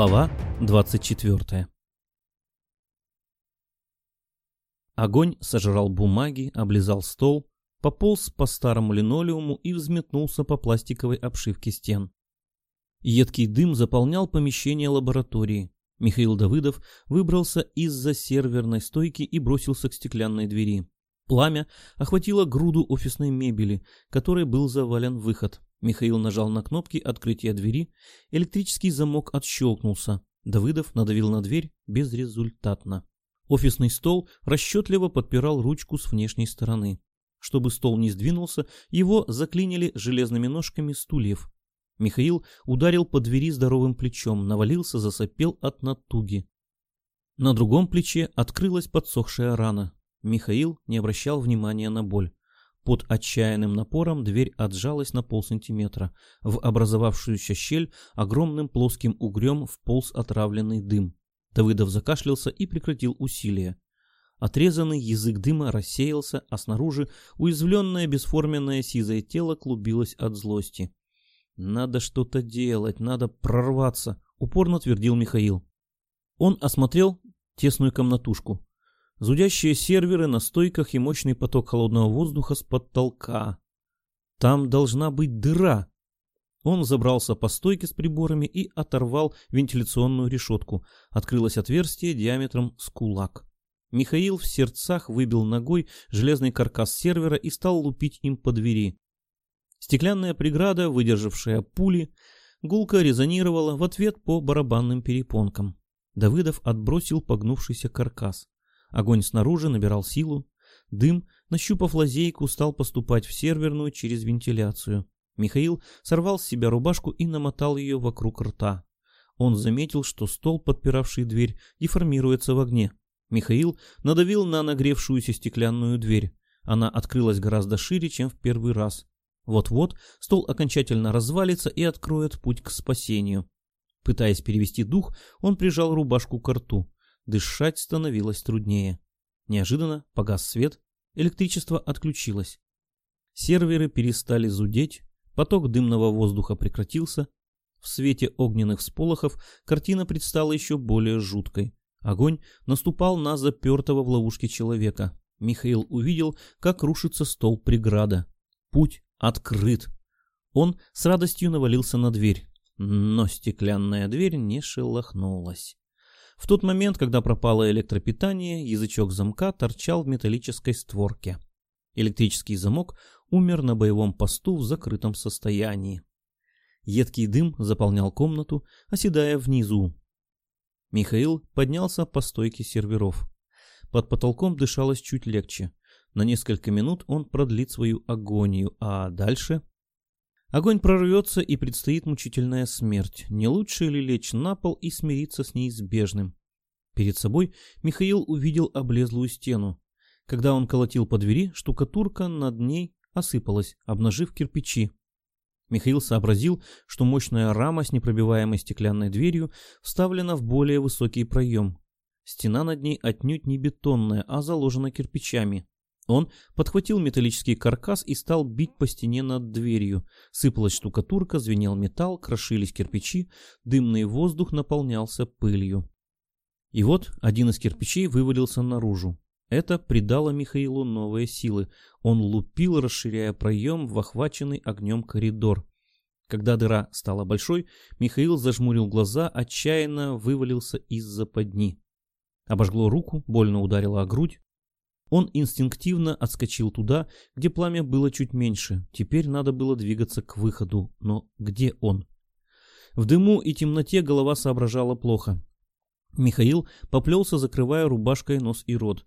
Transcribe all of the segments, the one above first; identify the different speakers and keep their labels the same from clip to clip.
Speaker 1: Глава 24 Огонь сожрал бумаги, облизал стол, пополз по старому линолеуму и взметнулся по пластиковой обшивке стен. Едкий дым заполнял помещение лаборатории. Михаил Давыдов выбрался из-за серверной стойки и бросился к стеклянной двери. Пламя охватило груду офисной мебели, которой был завален выход. Михаил нажал на кнопки открытия двери, электрический замок отщелкнулся. Давыдов надавил на дверь безрезультатно. Офисный стол расчетливо подпирал ручку с внешней стороны. Чтобы стол не сдвинулся, его заклинили железными ножками стульев. Михаил ударил по двери здоровым плечом, навалился, засопел от натуги. На другом плече открылась подсохшая рана. Михаил не обращал внимания на боль. Под отчаянным напором дверь отжалась на полсантиметра. В образовавшуюся щель огромным плоским угрем вполз отравленный дым. Давыдов закашлялся и прекратил усилия. Отрезанный язык дыма рассеялся, а снаружи уязвленное бесформенное сизое тело клубилось от злости. «Надо что-то делать, надо прорваться», — упорно твердил Михаил. Он осмотрел тесную комнатушку. Зудящие серверы на стойках и мощный поток холодного воздуха с потолка. Там должна быть дыра. Он забрался по стойке с приборами и оторвал вентиляционную решетку. Открылось отверстие диаметром с кулак. Михаил в сердцах выбил ногой железный каркас сервера и стал лупить им по двери. Стеклянная преграда, выдержавшая пули, гулко резонировала в ответ по барабанным перепонкам. Давыдов отбросил погнувшийся каркас. Огонь снаружи набирал силу. Дым, нащупав лазейку, стал поступать в серверную через вентиляцию. Михаил сорвал с себя рубашку и намотал ее вокруг рта. Он заметил, что стол, подпиравший дверь, деформируется в огне. Михаил надавил на нагревшуюся стеклянную дверь. Она открылась гораздо шире, чем в первый раз. Вот-вот стол окончательно развалится и откроет путь к спасению. Пытаясь перевести дух, он прижал рубашку к рту. Дышать становилось труднее. Неожиданно погас свет, электричество отключилось. Серверы перестали зудеть, поток дымного воздуха прекратился. В свете огненных сполохов картина предстала еще более жуткой. Огонь наступал на запертого в ловушке человека. Михаил увидел, как рушится стол преграда. Путь открыт. Он с радостью навалился на дверь, но стеклянная дверь не шелохнулась. В тот момент, когда пропало электропитание, язычок замка торчал в металлической створке. Электрический замок умер на боевом посту в закрытом состоянии. Едкий дым заполнял комнату, оседая внизу. Михаил поднялся по стойке серверов. Под потолком дышалось чуть легче. На несколько минут он продлит свою агонию, а дальше... Огонь прорвется и предстоит мучительная смерть. Не лучше ли лечь на пол и смириться с неизбежным? Перед собой Михаил увидел облезлую стену. Когда он колотил по двери, штукатурка над ней осыпалась, обнажив кирпичи. Михаил сообразил, что мощная рама с непробиваемой стеклянной дверью вставлена в более высокий проем. Стена над ней отнюдь не бетонная, а заложена кирпичами. Он подхватил металлический каркас и стал бить по стене над дверью. Сыпалась штукатурка, звенел металл, крошились кирпичи, дымный воздух наполнялся пылью. И вот один из кирпичей вывалился наружу. Это придало Михаилу новые силы. Он лупил, расширяя проем в охваченный огнем коридор. Когда дыра стала большой, Михаил зажмурил глаза, отчаянно вывалился из западни. Обожгло руку, больно ударило о грудь. Он инстинктивно отскочил туда, где пламя было чуть меньше. Теперь надо было двигаться к выходу. Но где он? В дыму и темноте голова соображала плохо. Михаил поплелся, закрывая рубашкой нос и рот.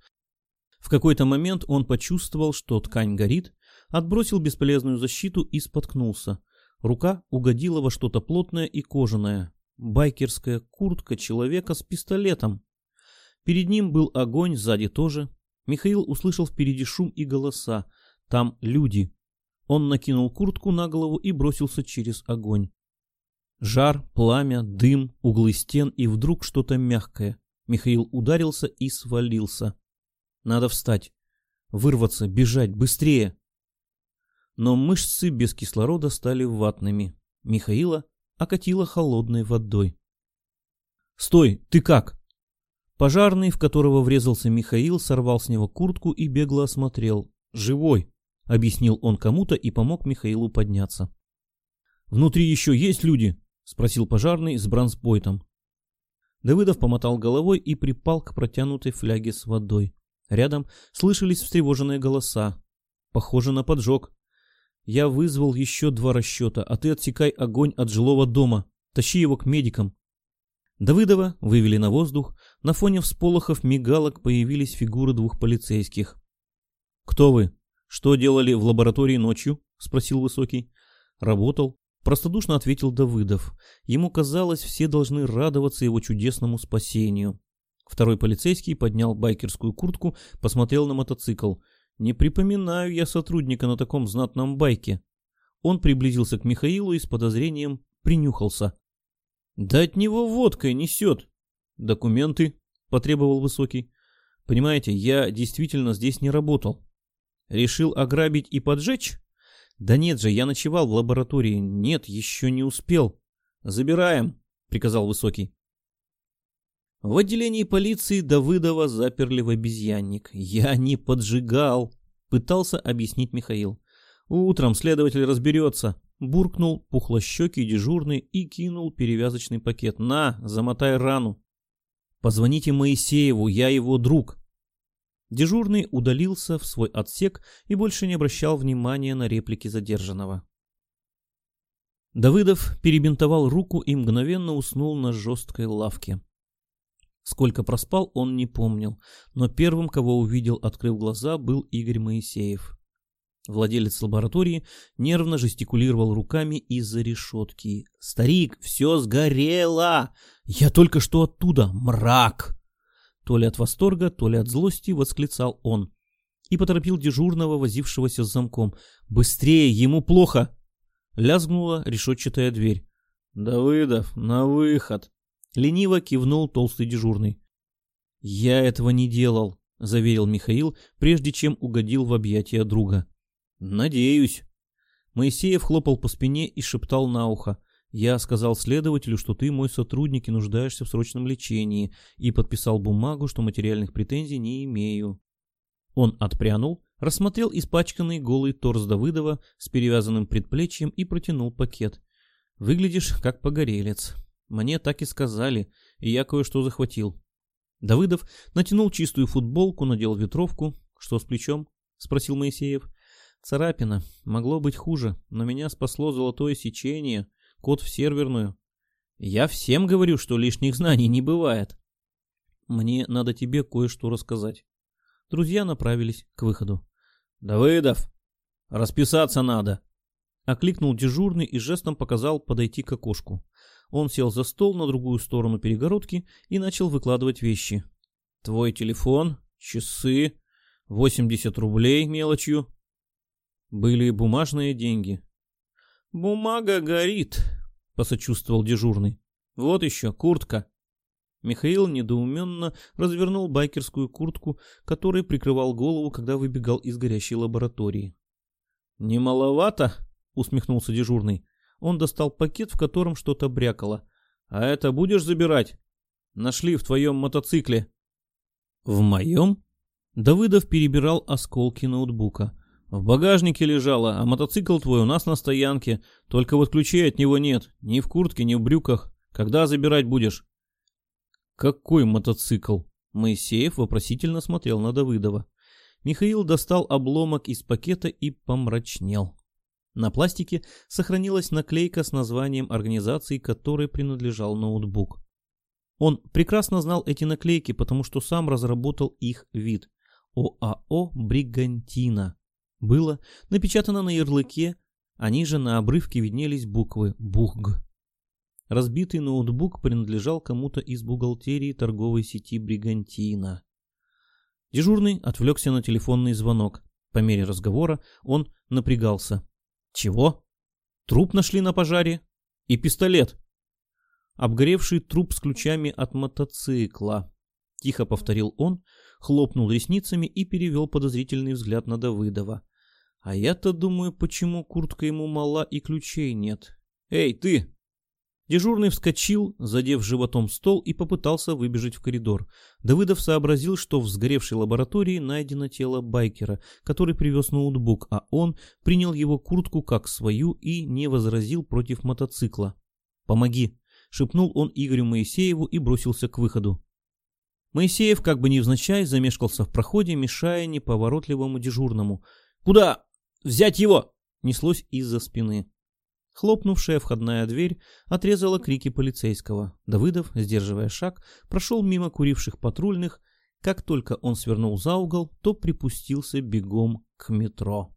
Speaker 1: В какой-то момент он почувствовал, что ткань горит, отбросил бесполезную защиту и споткнулся. Рука угодила во что-то плотное и кожаное. Байкерская куртка человека с пистолетом. Перед ним был огонь, сзади тоже. Михаил услышал впереди шум и голоса. Там люди. Он накинул куртку на голову и бросился через огонь. Жар, пламя, дым, углы стен и вдруг что-то мягкое. Михаил ударился и свалился. Надо встать. Вырваться, бежать, быстрее. Но мышцы без кислорода стали ватными. Михаила окатило холодной водой. «Стой, ты как?» Пожарный, в которого врезался Михаил, сорвал с него куртку и бегло осмотрел. «Живой», — объяснил он кому-то и помог Михаилу подняться. «Внутри еще есть люди?» — спросил пожарный с бронспойтом. Давыдов помотал головой и припал к протянутой фляге с водой. Рядом слышались встревоженные голоса. Похоже на поджог. Я вызвал еще два расчета, а ты отсекай огонь от жилого дома. Тащи его к медикам. Давыдова вывели на воздух. На фоне всполохов мигалок появились фигуры двух полицейских. «Кто вы? Что делали в лаборатории ночью?» — спросил Высокий. «Работал. Простодушно ответил Давыдов. Ему казалось, все должны радоваться его чудесному спасению. Второй полицейский поднял байкерскую куртку, посмотрел на мотоцикл. «Не припоминаю я сотрудника на таком знатном байке». Он приблизился к Михаилу и с подозрением принюхался. «Да от него водкой несет». «Документы?» — потребовал Высокий. «Понимаете, я действительно здесь не работал. Решил ограбить и поджечь?» Да нет же, я ночевал в лаборатории. Нет, еще не успел. Забираем, приказал Высокий. В отделении полиции Давыдова заперли в обезьянник. Я не поджигал, пытался объяснить Михаил. Утром следователь разберется. Буркнул пухлощекий дежурный и кинул перевязочный пакет. На, замотай рану. Позвоните Моисееву, я его друг. Дежурный удалился в свой отсек и больше не обращал внимания на реплики задержанного. Давыдов перебинтовал руку и мгновенно уснул на жесткой лавке. Сколько проспал, он не помнил, но первым, кого увидел, открыв глаза, был Игорь Моисеев. Владелец лаборатории нервно жестикулировал руками из-за решетки. «Старик, все сгорело! Я только что оттуда! Мрак!» То ли от восторга, то ли от злости восклицал он. И поторопил дежурного, возившегося с замком. «Быстрее, ему плохо!» Лязгнула решетчатая дверь. «Давыдов, на выход!» Лениво кивнул толстый дежурный. «Я этого не делал», — заверил Михаил, прежде чем угодил в объятия друга. «Надеюсь». Моисеев хлопал по спине и шептал на ухо. Я сказал следователю, что ты мой сотрудник и нуждаешься в срочном лечении, и подписал бумагу, что материальных претензий не имею. Он отпрянул, рассмотрел испачканный голый торс Давыдова с перевязанным предплечьем и протянул пакет. Выглядишь как погорелец. Мне так и сказали, и я кое-что захватил. Давыдов натянул чистую футболку, надел ветровку. Что с плечом? Спросил Моисеев. Царапина. Могло быть хуже, но меня спасло золотое сечение — Код в серверную. Я всем говорю, что лишних знаний не бывает. Мне надо тебе кое-что рассказать. Друзья направились к выходу. «Давыдов, расписаться надо!» Окликнул дежурный и жестом показал подойти к окошку. Он сел за стол на другую сторону перегородки и начал выкладывать вещи. «Твой телефон, часы, 80 рублей мелочью». Были бумажные деньги. «Бумага горит», — посочувствовал дежурный. «Вот еще куртка». Михаил недоуменно развернул байкерскую куртку, которой прикрывал голову, когда выбегал из горящей лаборатории. «Не маловато?» — усмехнулся дежурный. Он достал пакет, в котором что-то брякало. «А это будешь забирать? Нашли в твоем мотоцикле». «В моем?» Давыдов перебирал осколки ноутбука. В багажнике лежала, а мотоцикл твой у нас на стоянке. Только вот ключей от него нет. Ни в куртке, ни в брюках. Когда забирать будешь? Какой мотоцикл? Моисеев вопросительно смотрел на Давыдова. Михаил достал обломок из пакета и помрачнел. На пластике сохранилась наклейка с названием организации, которой принадлежал ноутбук. Он прекрасно знал эти наклейки, потому что сам разработал их вид. ОАО «Бригантина» было напечатано на ярлыке, а ниже на обрывке виднелись буквы «БУГ». Разбитый ноутбук принадлежал кому-то из бухгалтерии торговой сети «Бригантина». Дежурный отвлекся на телефонный звонок. По мере разговора он напрягался. «Чего? Труп нашли на пожаре? И пистолет?» «Обгоревший труп с ключами от мотоцикла», — тихо повторил он, хлопнул ресницами и перевел подозрительный взгляд на Давыдова. А я-то думаю, почему куртка ему мала и ключей нет. Эй, ты! Дежурный вскочил, задев животом стол и попытался выбежать в коридор. Давыдов сообразил, что в сгоревшей лаборатории найдено тело байкера, который привез ноутбук, а он принял его куртку как свою и не возразил против мотоцикла. «Помоги!» — шепнул он Игорю Моисееву и бросился к выходу. Моисеев, как бы невзначай, замешкался в проходе, мешая неповоротливому дежурному. «Куда? Взять его!» — неслось из-за спины. Хлопнувшая входная дверь отрезала крики полицейского. Давыдов, сдерживая шаг, прошел мимо куривших патрульных. Как только он свернул за угол, то припустился бегом к метро.